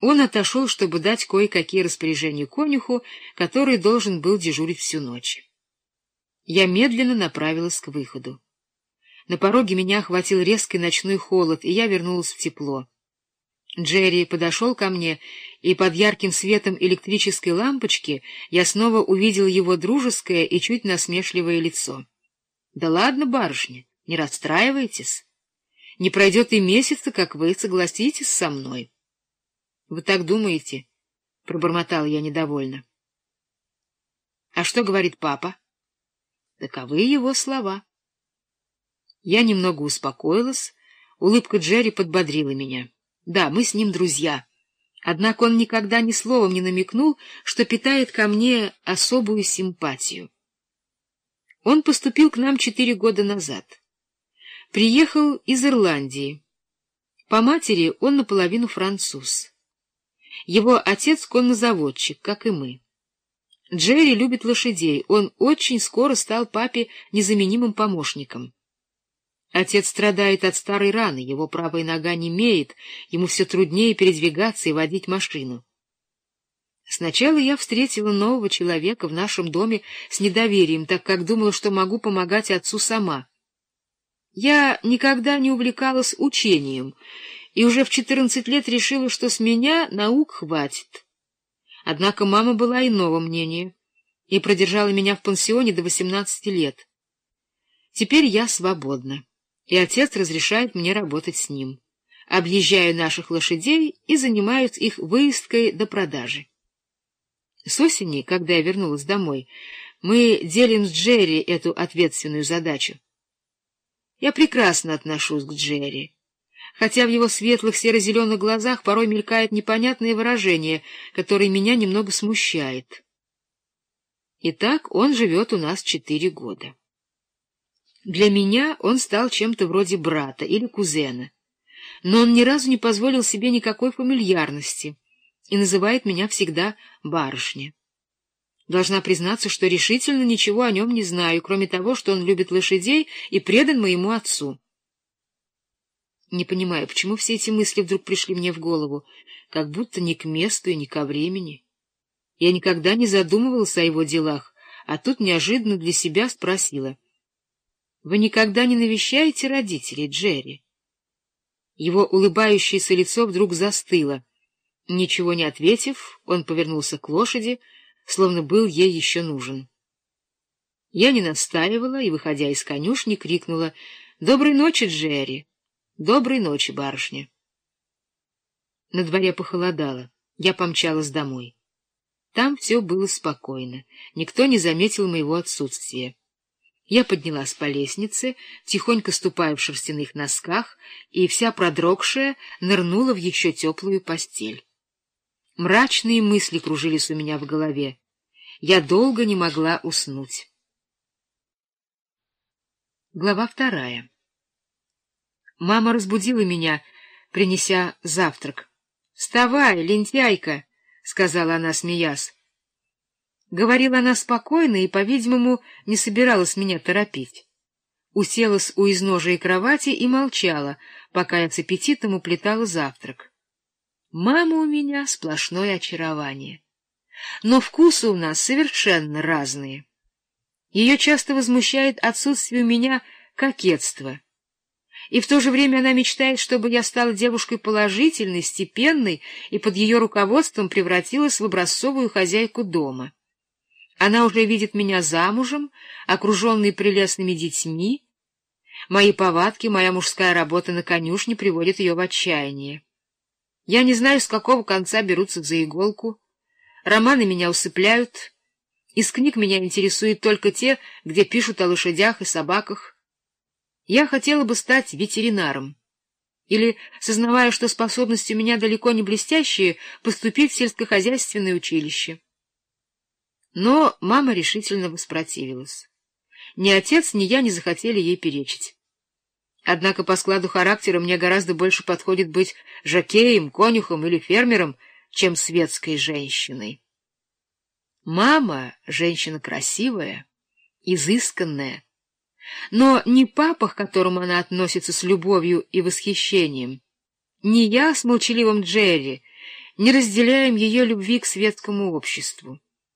Он отошел, чтобы дать кое-какие распоряжения конюху, который должен был дежурить всю ночь. Я медленно направилась к выходу. На пороге меня охватил резкий ночной холод, и я вернулась в тепло. Джерри подошел ко мне, и под ярким светом электрической лампочки я снова увидел его дружеское и чуть насмешливое лицо. — Да ладно, барышня, не расстраивайтесь. Не пройдет и месяца, как вы согласитесь со мной. — Вы так думаете? — пробормотал я недовольно. — А что говорит папа? — Таковы его слова. Я немного успокоилась, улыбка Джерри подбодрила меня. Да, мы с ним друзья. Однако он никогда ни словом не намекнул, что питает ко мне особую симпатию. Он поступил к нам четыре года назад. Приехал из Ирландии. По матери он наполовину француз. Его отец коннозаводчик, как и мы. Джерри любит лошадей, он очень скоро стал папе незаменимым помощником. Отец страдает от старой раны, его правая нога не имеет, ему все труднее передвигаться и водить машину. Сначала я встретила нового человека в нашем доме с недоверием, так как думала, что могу помогать отцу сама. Я никогда не увлекалась учением, и уже в четырнадцать лет решила, что с меня наук хватит. Однако мама была иного мнения и продержала меня в пансионе до восемнадцати лет. Теперь я свободна, и отец разрешает мне работать с ним. Объезжаю наших лошадей и занимаюсь их выездкой до продажи. С осени, когда я вернулась домой, мы делим с Джерри эту ответственную задачу. Я прекрасно отношусь к Джерри хотя в его светлых серо-зеленых глазах порой мелькает непонятное выражение, которое меня немного смущает. Итак, он живет у нас четыре года. Для меня он стал чем-то вроде брата или кузена, но он ни разу не позволил себе никакой фамильярности и называет меня всегда барышня. Должна признаться, что решительно ничего о нем не знаю, кроме того, что он любит лошадей и предан моему отцу. Не понимаю, почему все эти мысли вдруг пришли мне в голову, как будто ни к месту и ни ко времени. Я никогда не задумывался о его делах, а тут неожиданно для себя спросила. — Вы никогда не навещаете родителей, Джерри? Его улыбающееся лицо вдруг застыло. Ничего не ответив, он повернулся к лошади, словно был ей еще нужен. Я не настаивала и, выходя из конюшни, крикнула «Доброй ночи, Джерри!» Доброй ночи, барышня. На дворе похолодало. Я помчалась домой. Там все было спокойно. Никто не заметил моего отсутствия. Я поднялась по лестнице, тихонько ступая в шерстяных носках, и вся продрогшая нырнула в еще теплую постель. Мрачные мысли кружились у меня в голове. Я долго не могла уснуть. Глава вторая Мама разбудила меня, принеся завтрак. — Вставай, лентяйка! — сказала она, смеясь. Говорила она спокойно и, по-видимому, не собиралась меня торопить. Уселась у изножия кровати и молчала, пока я с аппетитом уплетала завтрак. Мама у меня сплошное очарование. Но вкусы у нас совершенно разные. Ее часто возмущает отсутствие у меня кокетства — и в то же время она мечтает, чтобы я стала девушкой положительной, степенной и под ее руководством превратилась в образцовую хозяйку дома. Она уже видит меня замужем, окруженной прелестными детьми. Мои повадки, моя мужская работа на конюшне приводят ее в отчаяние. Я не знаю, с какого конца берутся за иголку. Романы меня усыпляют. Из книг меня интересуют только те, где пишут о лошадях и собаках. Я хотела бы стать ветеринаром. Или, сознавая, что способности у меня далеко не блестящие, поступить в сельскохозяйственное училище. Но мама решительно воспротивилась. Ни отец, ни я не захотели ей перечить. Однако по складу характера мне гораздо больше подходит быть жокеем, конюхом или фермером, чем светской женщиной. Мама — женщина красивая, изысканная, но не папа, к которому она относится с любовью и восхищением, не я с молчаливым Джерри, не разделяем ее любви к светскому обществу.